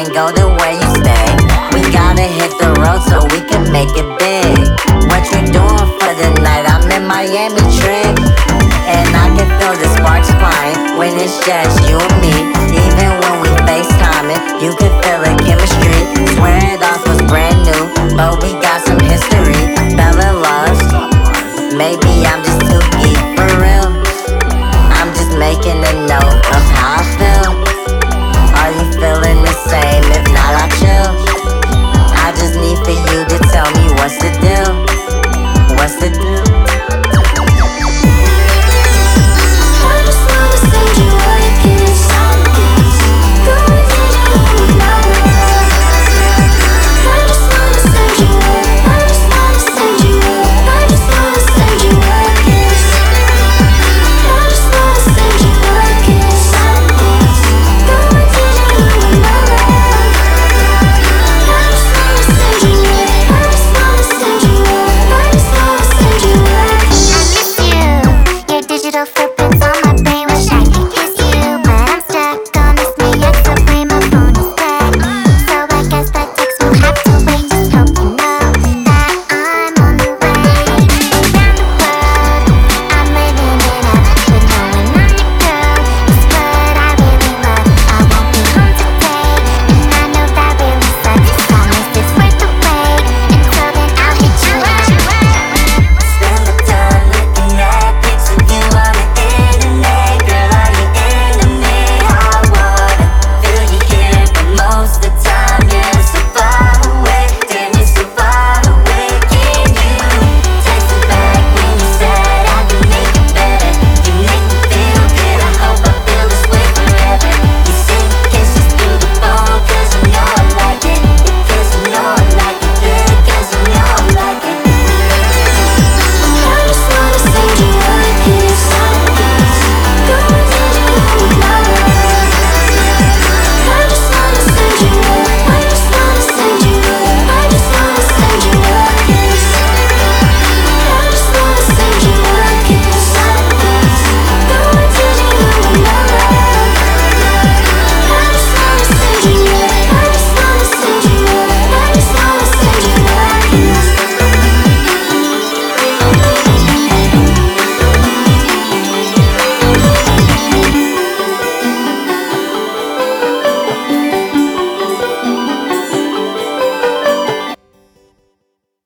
can't go to where you stay. We gotta hit the road so we can make it big. What you doing for the night? I'm in Miami trick. And I can feel the sparks flying when it's just you and me. Even when we FaceTime it, you can feel the chemistry. Swear it off was brand new, but we got some history. Fell in love, maybe I'm